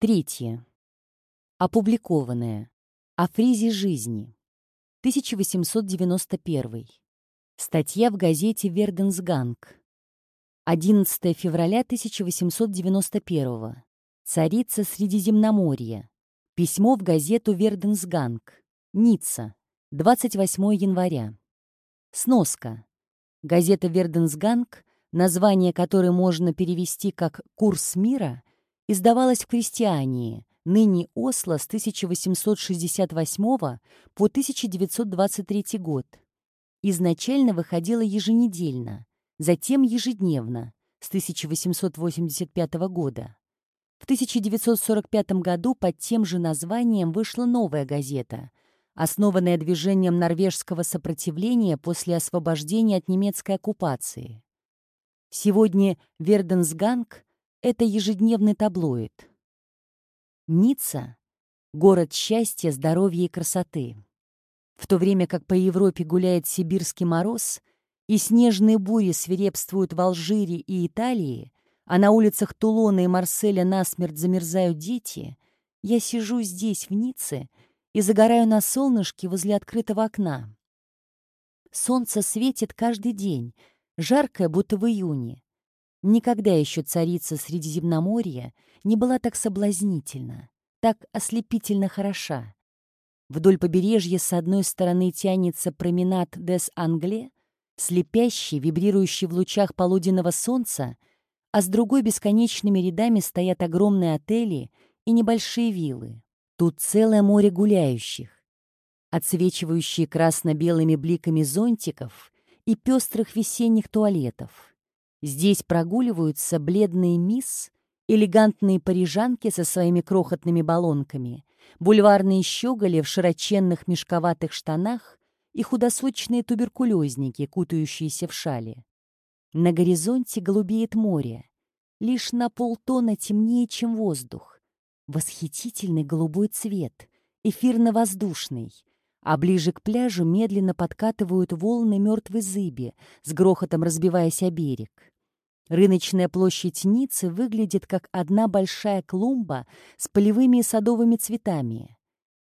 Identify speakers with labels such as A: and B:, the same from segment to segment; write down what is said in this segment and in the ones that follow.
A: Третье. Опубликованное. О фризе жизни. 1891. Статья в газете «Верденсганг». 11 февраля 1891. Царица Средиземноморья. Письмо в газету «Верденсганг». Ницца. 28 января. Сноска. Газета «Верденсганг», название которой можно перевести как «Курс мира», издавалась в Крестьянии, ныне Осло с 1868 по 1923 год. Изначально выходила еженедельно, затем ежедневно, с 1885 года. В 1945 году под тем же названием вышла новая газета, основанная движением норвежского сопротивления после освобождения от немецкой оккупации. Сегодня Верденсганг — это ежедневный таблоид. Ницца — город счастья, здоровья и красоты. В то время как по Европе гуляет сибирский мороз и снежные бури свирепствуют в Алжире и Италии, а на улицах Тулона и Марселя насмерть замерзают дети, я сижу здесь, в Ницце, и загораю на солнышке возле открытого окна. Солнце светит каждый день, жаркое, будто в июне. Никогда еще царица Средиземноморья не была так соблазнительна, так ослепительно хороша. Вдоль побережья с одной стороны тянется променад Дес Англе, слепящий, вибрирующий в лучах полуденного солнца, а с другой бесконечными рядами стоят огромные отели и небольшие виллы. Тут целое море гуляющих, отсвечивающие красно-белыми бликами зонтиков и пестрых весенних туалетов. Здесь прогуливаются бледные мисс, элегантные парижанки со своими крохотными баллонками, бульварные щеголи в широченных мешковатых штанах и худосочные туберкулезники, кутающиеся в шале. На горизонте голубеет море, лишь на полтона темнее, чем воздух. Восхитительный голубой цвет, эфирно-воздушный, а ближе к пляжу медленно подкатывают волны мертвой зыби, с грохотом разбиваясь о берег. Рыночная площадь Ниццы выглядит как одна большая клумба с полевыми и садовыми цветами.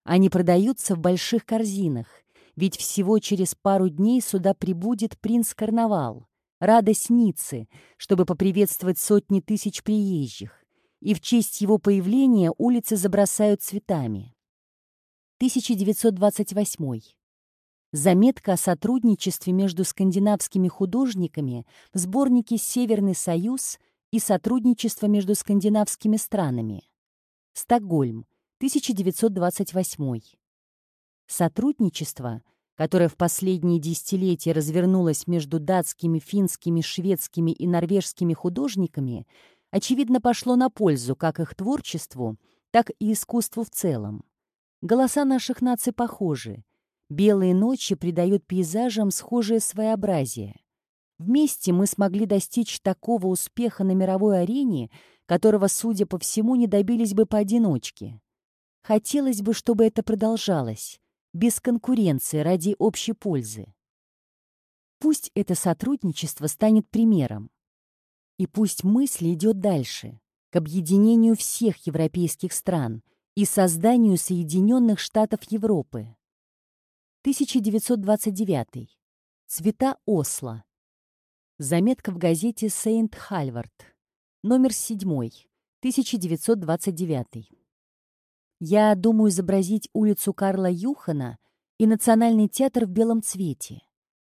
A: Они продаются в больших корзинах, ведь всего через пару дней сюда прибудет принц-карнавал, радость Ниццы, чтобы поприветствовать сотни тысяч приезжих, и в честь его появления улицы забросают цветами. 1928. Заметка о сотрудничестве между скандинавскими художниками в сборнике «Северный союз» и сотрудничество между скандинавскими странами. Стокгольм, 1928. Сотрудничество, которое в последние десятилетия развернулось между датскими, финскими, шведскими и норвежскими художниками, очевидно пошло на пользу как их творчеству, так и искусству в целом. Голоса наших наций похожи, Белые ночи придают пейзажам схожее своеобразие. Вместе мы смогли достичь такого успеха на мировой арене, которого, судя по всему, не добились бы поодиночке. Хотелось бы, чтобы это продолжалось, без конкуренции, ради общей пользы. Пусть это сотрудничество станет примером. И пусть мысль идет дальше, к объединению всех европейских стран и созданию Соединенных Штатов Европы. 1929. Цвета Осло. Заметка в газете «Сейнт Хальвард». Номер 7. 1929. Я думаю изобразить улицу Карла Юхана и Национальный театр в белом цвете.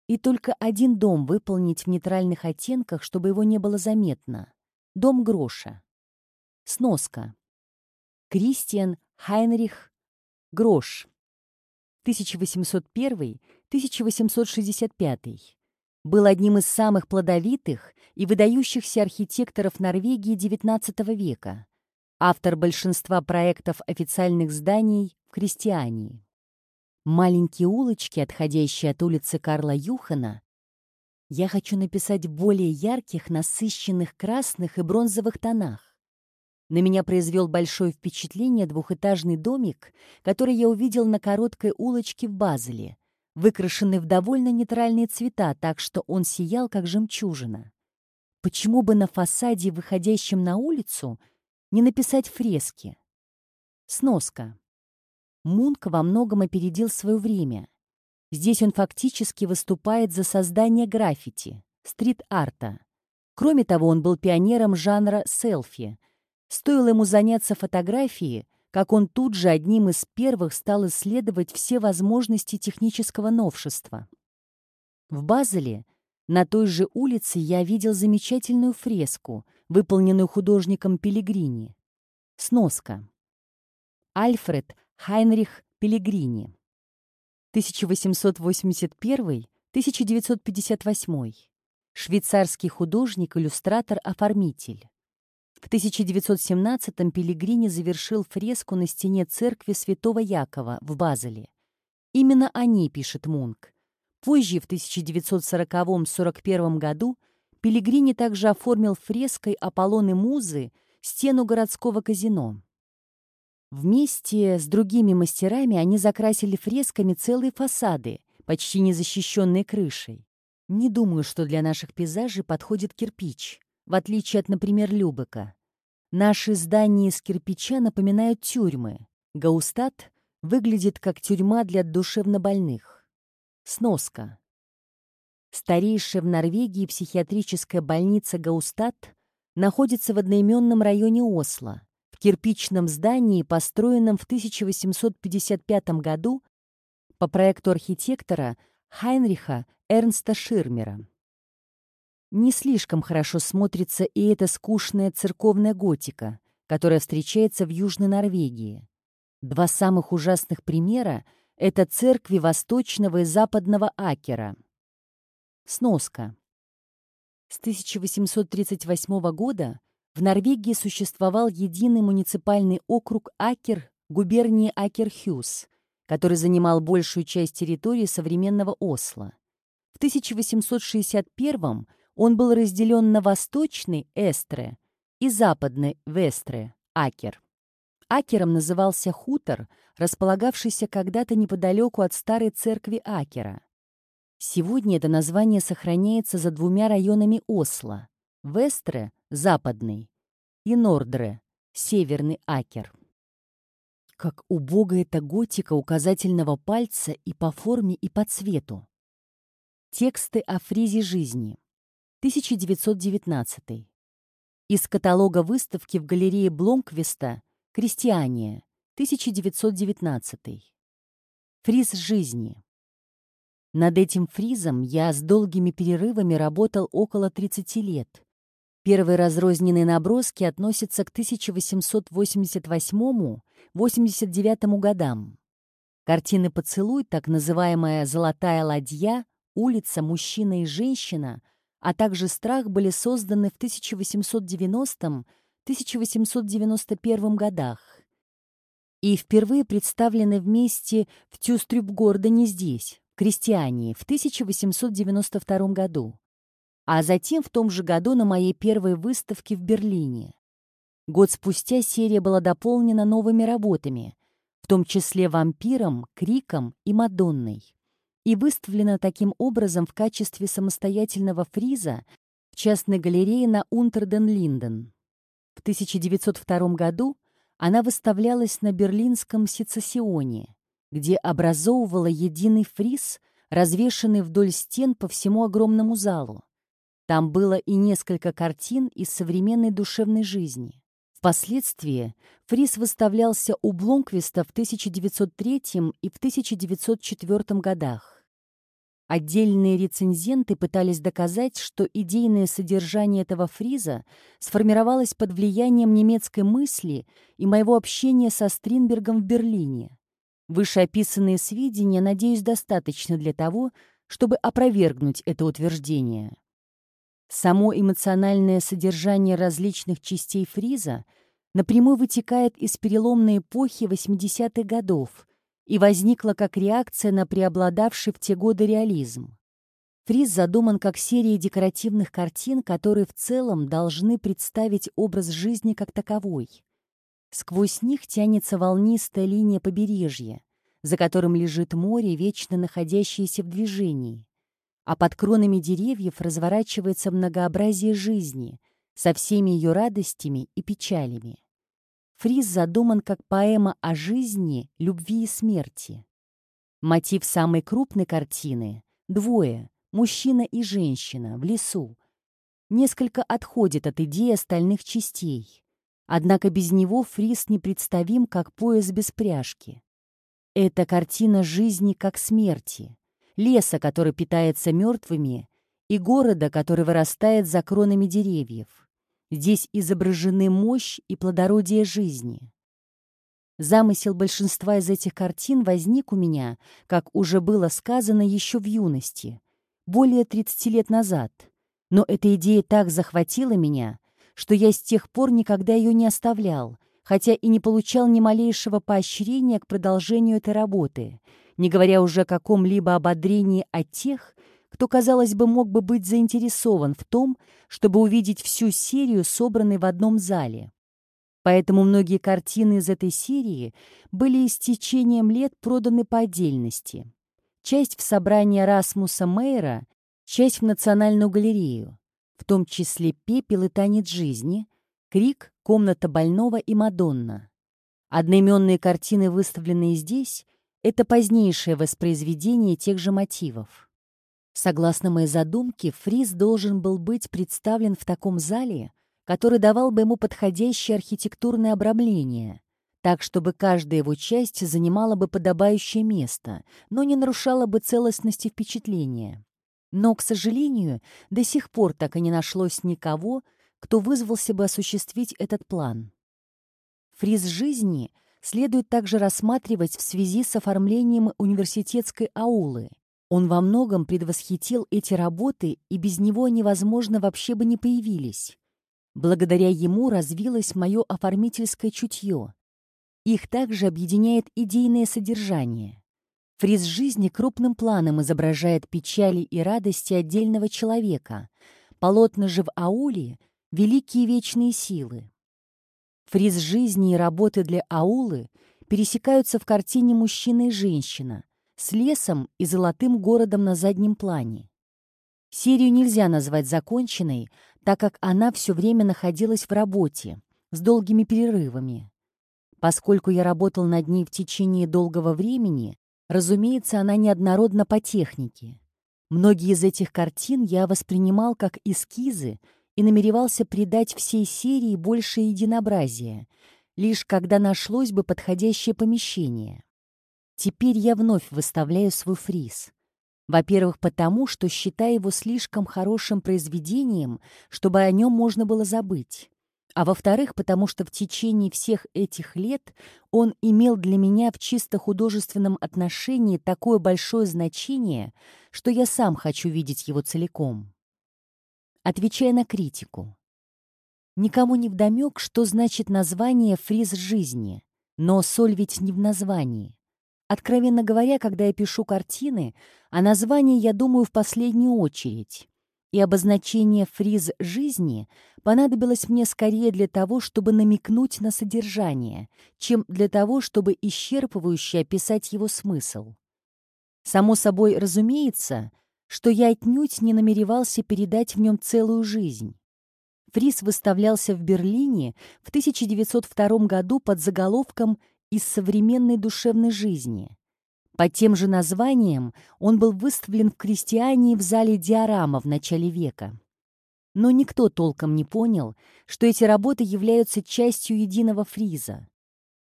A: И только один дом выполнить в нейтральных оттенках, чтобы его не было заметно. Дом Гроша. Сноска. Кристиан Хайнрих Грош. 1801-1865, был одним из самых плодовитых и выдающихся архитекторов Норвегии XIX века, автор большинства проектов официальных зданий в Крестьянии. Маленькие улочки, отходящие от улицы Карла Юхана, я хочу написать в более ярких, насыщенных красных и бронзовых тонах. На меня произвел большое впечатление двухэтажный домик, который я увидел на короткой улочке в Базеле, выкрашенный в довольно нейтральные цвета, так что он сиял, как жемчужина. Почему бы на фасаде, выходящем на улицу, не написать фрески? Сноска. Мунк во многом опередил свое время. Здесь он фактически выступает за создание граффити, стрит-арта. Кроме того, он был пионером жанра селфи. Стоило ему заняться фотографией, как он тут же одним из первых стал исследовать все возможности технического новшества. В Базеле, на той же улице, я видел замечательную фреску, выполненную художником Пелигрини. Сноска. Альфред Хайнрих Пелигрини. 1881-1958. Швейцарский художник-иллюстратор-оформитель. В 1917-м Пелигрини завершил фреску на стене церкви Святого Якова в Базеле. Именно о ней пишет Мунк. Позже, в 1940-41 году, Пелигрини также оформил фреской «Аполлон и Музы» стену городского казино. Вместе с другими мастерами они закрасили фресками целые фасады, почти не защищенные крышей. Не думаю, что для наших пейзажей подходит кирпич в отличие от, например, Любека. Наши здания из кирпича напоминают тюрьмы. Гаустат выглядит как тюрьма для душевнобольных. Сноска. Старейшая в Норвегии психиатрическая больница Гаустат находится в одноименном районе Осло, в кирпичном здании, построенном в 1855 году по проекту архитектора Хайнриха Эрнста Ширмера. Не слишком хорошо смотрится и эта скучная церковная готика, которая встречается в Южной Норвегии. Два самых ужасных примера — это церкви восточного и западного Акера. Сноска. С 1838 года в Норвегии существовал единый муниципальный округ Акер губернии Акерхюс, который занимал большую часть территории современного Осло. В 1861 он был разделен на восточный Эстре и западный Вестре, Акер. Акером назывался хутор, располагавшийся когда-то неподалеку от старой церкви Акера. Сегодня это название сохраняется за двумя районами Осло – Вестре – западный, и Нордре – северный Акер. Как убога эта готика указательного пальца и по форме, и по цвету. Тексты о фризе жизни. 1919. Из каталога выставки в галерее Бломквиста «Крестьяне», 1919. Фриз жизни. Над этим фризом я с долгими перерывами работал около 30 лет. Первые разрозненные наброски относятся к 1888-89 годам. Картины «Поцелуй», так называемая «Золотая ладья», «Улица», «Мужчина и женщина» а также «Страх» были созданы в 1890-1891 годах и впервые представлены вместе в Тюстрюбгордене здесь, в Крестьяне, в 1892 году, а затем в том же году на моей первой выставке в Берлине. Год спустя серия была дополнена новыми работами, в том числе «Вампиром», «Криком» и «Мадонной» и выставлена таким образом в качестве самостоятельного фриза в частной галерее на Унтерден-Линден. В 1902 году она выставлялась на берлинском сецессионе, где образовывала единый фриз, развешанный вдоль стен по всему огромному залу. Там было и несколько картин из современной душевной жизни. Впоследствии фриз выставлялся у Бломквиста в 1903 и в 1904 годах. Отдельные рецензенты пытались доказать, что идейное содержание этого фриза сформировалось под влиянием немецкой мысли и моего общения со Стринбергом в Берлине. Вышеописанные сведения, надеюсь, достаточно для того, чтобы опровергнуть это утверждение. Само эмоциональное содержание различных частей фриза напрямую вытекает из переломной эпохи 80-х годов и возникло как реакция на преобладавший в те годы реализм. Фриз задуман как серия декоративных картин, которые в целом должны представить образ жизни как таковой. Сквозь них тянется волнистая линия побережья, за которым лежит море, вечно находящееся в движении а под кронами деревьев разворачивается многообразие жизни со всеми ее радостями и печалями. фриз задуман как поэма о жизни, любви и смерти. Мотив самой крупной картины — двое, мужчина и женщина, в лесу. Несколько отходит от идеи остальных частей. Однако без него фриз непредставим, как пояс без пряжки. Это картина жизни как смерти, леса, который питается мертвыми, и города, который вырастает за кронами деревьев. Здесь изображены мощь и плодородие жизни. Замысел большинства из этих картин возник у меня, как уже было сказано, еще в юности, более 30 лет назад. Но эта идея так захватила меня, что я с тех пор никогда ее не оставлял, хотя и не получал ни малейшего поощрения к продолжению этой работы, не говоря уже о каком-либо ободрении от тех, кто, казалось бы, мог бы быть заинтересован в том, чтобы увидеть всю серию, собранной в одном зале. Поэтому многие картины из этой серии были истечением лет проданы по отдельности. Часть в собрание Расмуса Мейера, часть в Национальную галерею, в том числе «Пепел и танец жизни», «Крик», «Комната больного» и «Мадонна». Одноименные картины, выставленные здесь, это позднейшее воспроизведение тех же мотивов. Согласно моей задумке, фриз должен был быть представлен в таком зале, который давал бы ему подходящее архитектурное обрамление, так, чтобы каждая его часть занимала бы подобающее место, но не нарушала бы целостности впечатления. Но, к сожалению, до сих пор так и не нашлось никого, кто вызвался бы осуществить этот план. Фриз жизни следует также рассматривать в связи с оформлением университетской аулы. Он во многом предвосхитил эти работы, и без него они, возможно, вообще бы не появились. Благодаря ему развилось мое оформительское чутье. Их также объединяет идейное содержание. Фриз жизни крупным планом изображает печали и радости отдельного человека. Полотна же в ауле — великие вечные силы. Фриз жизни и работы для аулы пересекаются в картине «Мужчина и женщина» с лесом и золотым городом на заднем плане. Серию нельзя назвать законченной, так как она все время находилась в работе, с долгими перерывами. Поскольку я работал над ней в течение долгого времени, разумеется, она неоднородна по технике. Многие из этих картин я воспринимал как эскизы и намеревался придать всей серии большее единообразие, лишь когда нашлось бы подходящее помещение. Теперь я вновь выставляю свой фриз. Во-первых, потому, что считаю его слишком хорошим произведением, чтобы о нем можно было забыть. А во-вторых, потому что в течение всех этих лет он имел для меня в чисто художественном отношении такое большое значение, что я сам хочу видеть его целиком отвечая на критику. Никому не вдомек, что значит название «фриз жизни», но соль ведь не в названии. Откровенно говоря, когда я пишу картины, о названии я думаю в последнюю очередь. И обозначение «фриз жизни» понадобилось мне скорее для того, чтобы намекнуть на содержание, чем для того, чтобы исчерпывающе описать его смысл. Само собой разумеется, что я отнюдь не намеревался передать в нем целую жизнь. Фрис выставлялся в Берлине в 1902 году под заголовком «Из современной душевной жизни». Под тем же названием он был выставлен в Крестьяне в зале Диорама в начале века. Но никто толком не понял, что эти работы являются частью единого фриза.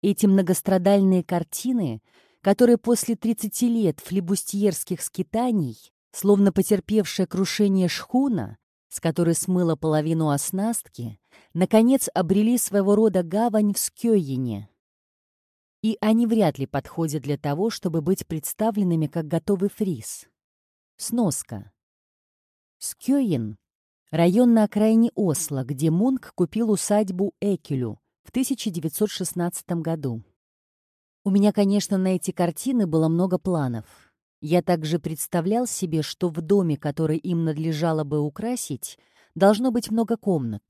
A: Эти многострадальные картины, которые после 30 лет флебустьерских скитаний Словно потерпевшая крушение шхуна, с которой смыла половину оснастки, наконец обрели своего рода гавань в Скёйене. И они вряд ли подходят для того, чтобы быть представленными как готовый фриз. Сноска. Скёйен — район на окраине Осло, где Мунк купил усадьбу Экелю в 1916 году. У меня, конечно, на эти картины было много планов — я также представлял себе, что в доме, который им надлежало бы украсить, должно быть много комнат.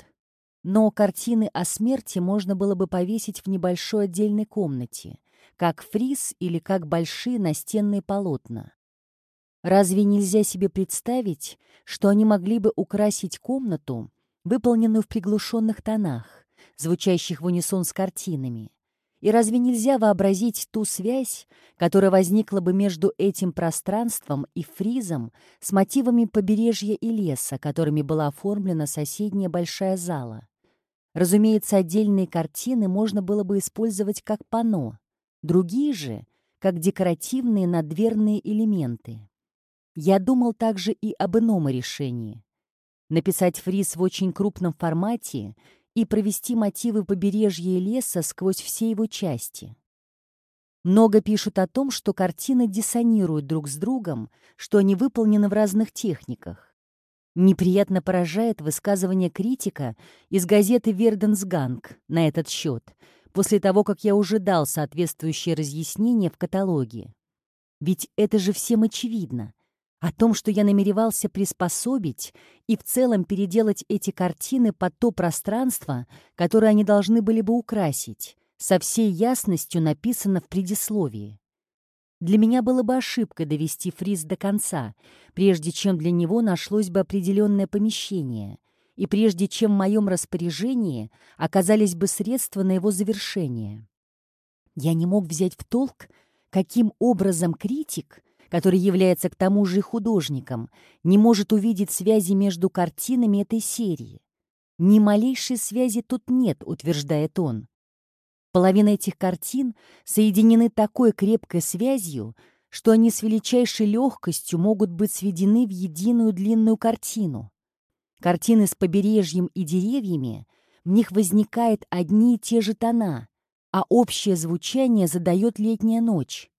A: Но картины о смерти можно было бы повесить в небольшой отдельной комнате, как фриз или как большие настенные полотна. Разве нельзя себе представить, что они могли бы украсить комнату, выполненную в приглушенных тонах, звучащих в унисон с картинами. И разве нельзя вообразить ту связь, которая возникла бы между этим пространством и фризом с мотивами побережья и леса, которыми была оформлена соседняя большая зала? Разумеется, отдельные картины можно было бы использовать как панно, другие же — как декоративные надверные элементы. Я думал также и об ином решении. Написать фриз в очень крупном формате и провести мотивы побережья и леса сквозь все его части. Много пишут о том, что картины диссонируют друг с другом, что они выполнены в разных техниках. Неприятно поражает высказывание критика из газеты «Верденсганг» на этот счет, после того, как я уже дал соответствующее разъяснение в каталоге. Ведь это же всем очевидно. О том, что я намеревался приспособить и в целом переделать эти картины под то пространство, которое они должны были бы украсить, со всей ясностью написано в предисловии. Для меня было бы ошибкой довести фриз до конца, прежде чем для него нашлось бы определенное помещение, и прежде чем в моем распоряжении оказались бы средства на его завершение. Я не мог взять в толк, каким образом критик который является к тому же художником, не может увидеть связи между картинами этой серии. Ни малейшей связи тут нет, утверждает он. Половина этих картин соединены такой крепкой связью, что они с величайшей легкостью могут быть сведены в единую длинную картину. Картины с побережьем и деревьями, в них возникают одни и те же тона, а общее звучание задает летняя ночь.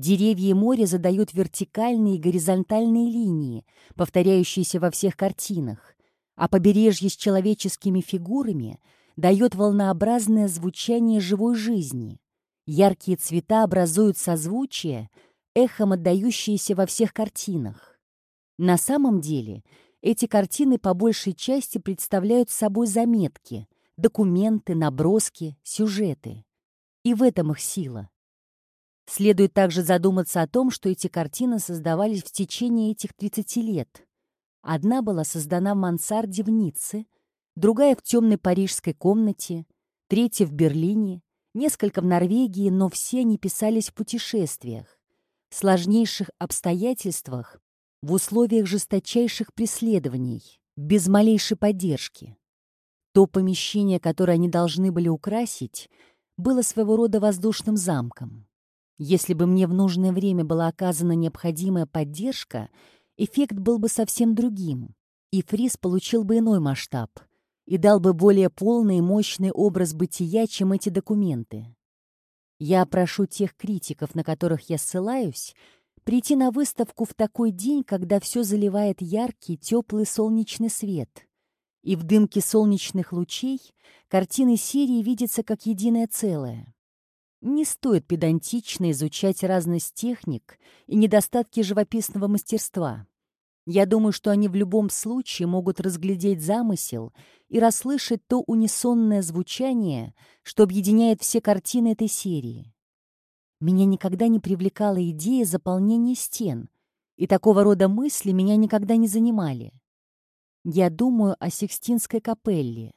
A: Деревья и море задают вертикальные и горизонтальные линии, повторяющиеся во всех картинах, а побережье с человеческими фигурами дает волнообразное звучание живой жизни. Яркие цвета образуют созвучие, эхом отдающиеся во всех картинах. На самом деле эти картины по большей части представляют собой заметки, документы, наброски, сюжеты. И в этом их сила. Следует также задуматься о том, что эти картины создавались в течение этих 30 лет. Одна была создана в мансарде в Ницце, другая в темной парижской комнате, третья в Берлине, несколько в Норвегии, но все они писались в путешествиях, в сложнейших обстоятельствах, в условиях жесточайших преследований, без малейшей поддержки. То помещение, которое они должны были украсить, было своего рода воздушным замком. Если бы мне в нужное время была оказана необходимая поддержка, эффект был бы совсем другим, и фриз получил бы иной масштаб и дал бы более полный и мощный образ бытия, чем эти документы. Я прошу тех критиков, на которых я ссылаюсь, прийти на выставку в такой день, когда все заливает яркий, теплый солнечный свет. И в дымке солнечных лучей картины серии видятся как единое целое. Не стоит педантично изучать разность техник и недостатки живописного мастерства. Я думаю, что они в любом случае могут разглядеть замысел и расслышать то унисонное звучание, что объединяет все картины этой серии. Меня никогда не привлекала идея заполнения стен, и такого рода мысли меня никогда не занимали. Я думаю о Сикстинской капелле.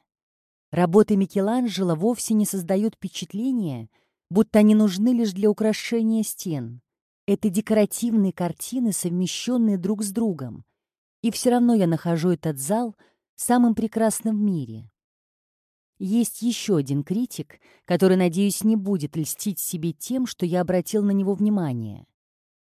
A: Работы Микеланджело вовсе не создают впечатления — будто они нужны лишь для украшения стен. Это декоративные картины, совмещенные друг с другом. И все равно я нахожу этот зал самым прекрасным в мире. Есть еще один критик, который, надеюсь, не будет льстить себе тем, что я обратил на него внимание.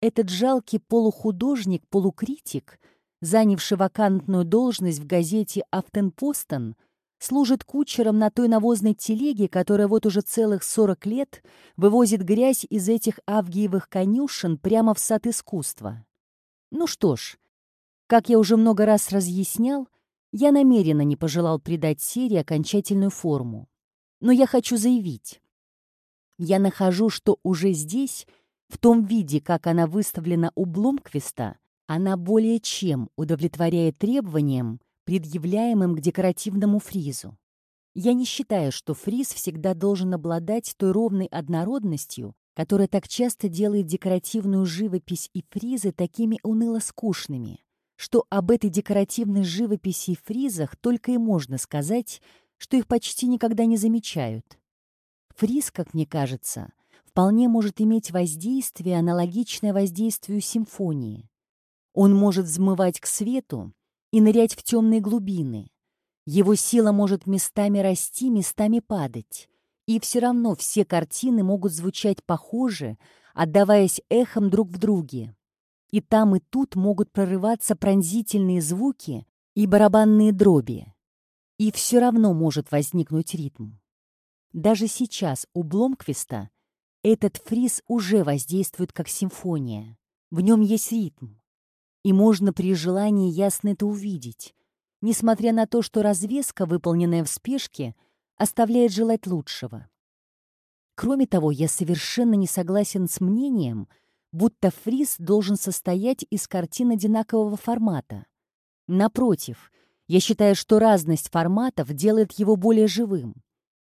A: Этот жалкий полухудожник-полукритик, занявший вакантную должность в газете «Автенпостон», служит кучером на той навозной телеге, которая вот уже целых сорок лет вывозит грязь из этих авгиевых конюшен прямо в сад искусства. Ну что ж, как я уже много раз разъяснял, я намеренно не пожелал придать серии окончательную форму. Но я хочу заявить. Я нахожу, что уже здесь, в том виде, как она выставлена у Бломквиста, она более чем удовлетворяет требованиям, предъявляемым к декоративному фризу. Я не считаю, что фриз всегда должен обладать той ровной однородностью, которая так часто делает декоративную живопись и фризы такими уныло-скучными, что об этой декоративной живописи и фризах только и можно сказать, что их почти никогда не замечают. Фриз, как мне кажется, вполне может иметь воздействие, аналогичное воздействию симфонии. Он может взмывать к свету и нырять в темные глубины. Его сила может местами расти, местами падать. И все равно все картины могут звучать похоже, отдаваясь эхом друг в друге. И там, и тут могут прорываться пронзительные звуки и барабанные дроби. И все равно может возникнуть ритм. Даже сейчас у Бломквиста этот фриз уже воздействует как симфония. В нем есть ритм. И можно при желании ясно это увидеть, несмотря на то, что развеска, выполненная в спешке, оставляет желать лучшего. Кроме того, я совершенно не согласен с мнением, будто фриз должен состоять из картин одинакового формата. Напротив, я считаю, что разность форматов делает его более живым.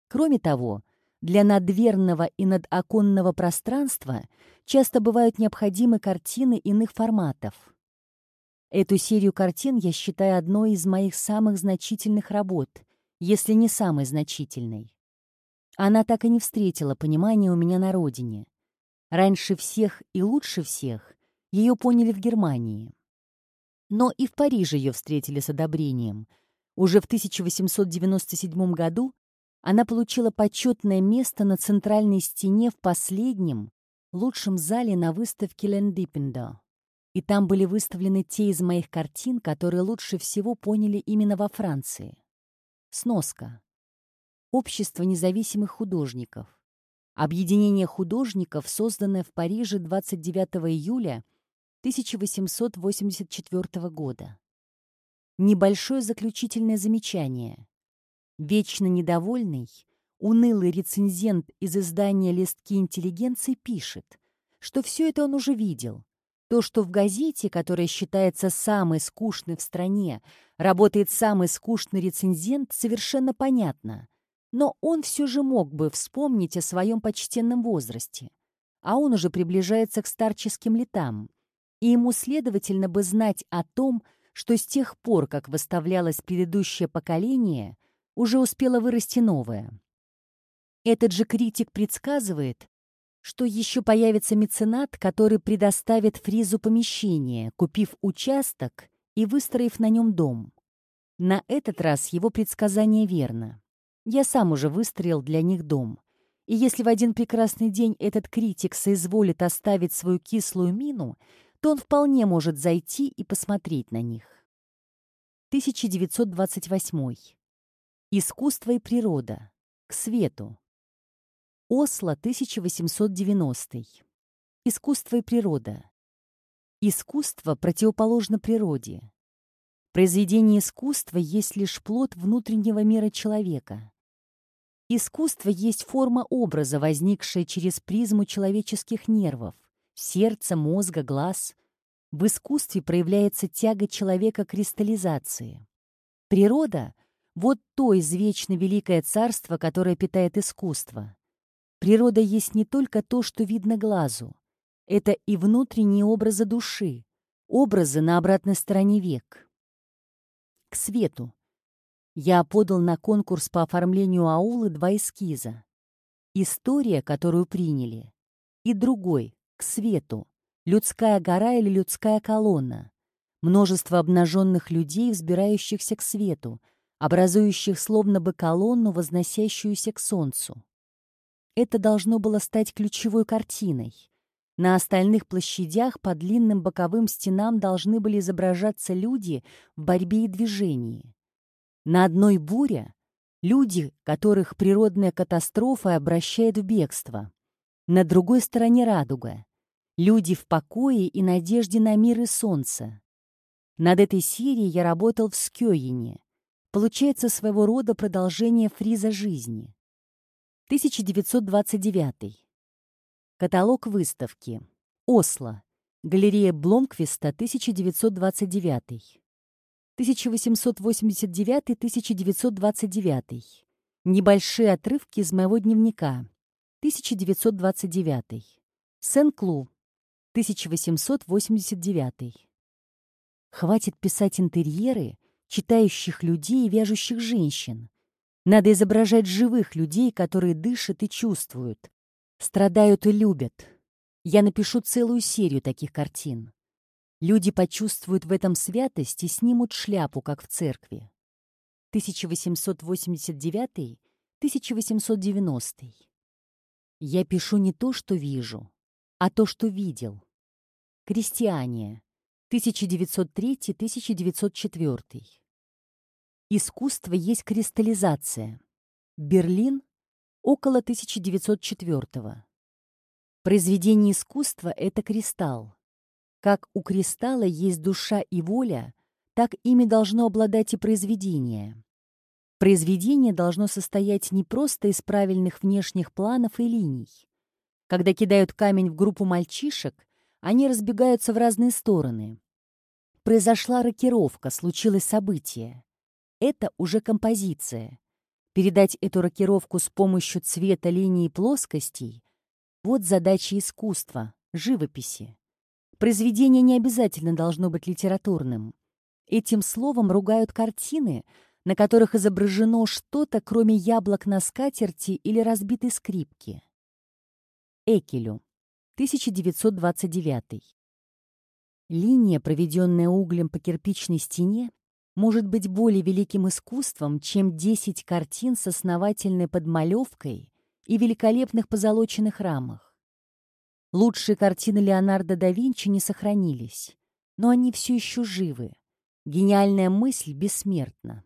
A: Кроме того, для надверного и надоконного пространства часто бывают необходимы картины иных форматов. Эту серию картин я считаю одной из моих самых значительных работ, если не самой значительной. Она так и не встретила понимания у меня на родине. Раньше всех и лучше всех ее поняли в Германии. Но и в Париже ее встретили с одобрением. Уже в 1897 году она получила почетное место на центральной стене в последнем, лучшем зале на выставке Лендиппендо. И там были выставлены те из моих картин, которые лучше всего поняли именно во Франции. Сноска. Общество независимых художников. Объединение художников, созданное в Париже 29 июля 1884 года. Небольшое заключительное замечание. Вечно недовольный, унылый рецензент из издания «Листки интеллигенции» пишет, что все это он уже видел. То, что в газете, которая считается самой скучной в стране, работает самый скучный рецензент, совершенно понятно но он все же мог бы вспомнить о своем почтенном возрасте, а он уже приближается к старческим летам, и ему следовательно бы знать о том, что с тех пор, как выставлялось предыдущее поколение, уже успело вырасти новое. Этот же критик предсказывает, что еще появится меценат, который предоставит фризу помещение, купив участок и выстроив на нем дом. На этот раз его предсказание верно. Я сам уже выстроил для них дом. И если в один прекрасный день этот критик соизволит оставить свою кислую мину, то он вполне может зайти и посмотреть на них. 1928. Искусство и природа. К свету. Осло, 1890. Искусство и природа. Искусство противоположно природе. Произведение искусства есть лишь плод внутреннего мира человека. Искусство есть форма образа, возникшая через призму человеческих нервов, сердца, мозга, глаз. В искусстве проявляется тяга человека к кристаллизации. Природа — вот то извечно великое царство, которое питает искусство. Природа есть не только то, что видно глазу. Это и внутренние образы души, образы на обратной стороне век. К свету, я подал на конкурс по оформлению аулы два эскиза. История, которую приняли, и другой, к свету, людская гора или людская колонна. Множество обнаженных людей, взбирающихся к свету, образующих словно бы колонну, возносящуюся к солнцу. Это должно было стать ключевой картиной. На остальных площадях по длинным боковым стенам должны были изображаться люди в борьбе и движении. На одной буре люди, которых природная катастрофа обращает в бегство. На другой стороне радуга. Люди в покое и надежде на мир и солнце. Над этой серией я работал в Скёине. Получается своего рода продолжение фриза жизни. 1929. Каталог выставки. Осло. Галерея Бломквиста, 1929. 1889-1929. Небольшие отрывки из моего дневника. 1929. Сен-Клу. 1889. Хватит писать интерьеры, читающих людей и вяжущих женщин. Надо изображать живых людей, которые дышат и чувствуют, страдают и любят. Я напишу целую серию таких картин. Люди почувствуют в этом святость и снимут шляпу, как в церкви. 1889-1890. Я пишу не то, что вижу, а то, что видел. Крестьяне. 1903-1904. Искусство есть кристаллизация. Берлин. Около 1904. Произведение искусства — это кристалл. Как у кристалла есть душа и воля, так ими должно обладать и произведение. Произведение должно состоять не просто из правильных внешних планов и линий. Когда кидают камень в группу мальчишек, они разбегаются в разные стороны. Произошла рокировка, случилось событие. Это уже композиция. Передать эту рокировку с помощью цвета, линий и плоскостей — вот задача искусства, живописи. Произведение не обязательно должно быть литературным. Этим словом ругают картины, на которых изображено что-то, кроме яблок на скатерти или разбитой скрипки. Экелю, 1929. Линия, проведенная углем по кирпичной стене, может быть более великим искусством, чем 10 картин с основательной подмалевкой и великолепных позолоченных рамах. Лучшие картины Леонардо да Винчи не сохранились, но они все еще живы. Гениальная мысль бессмертна.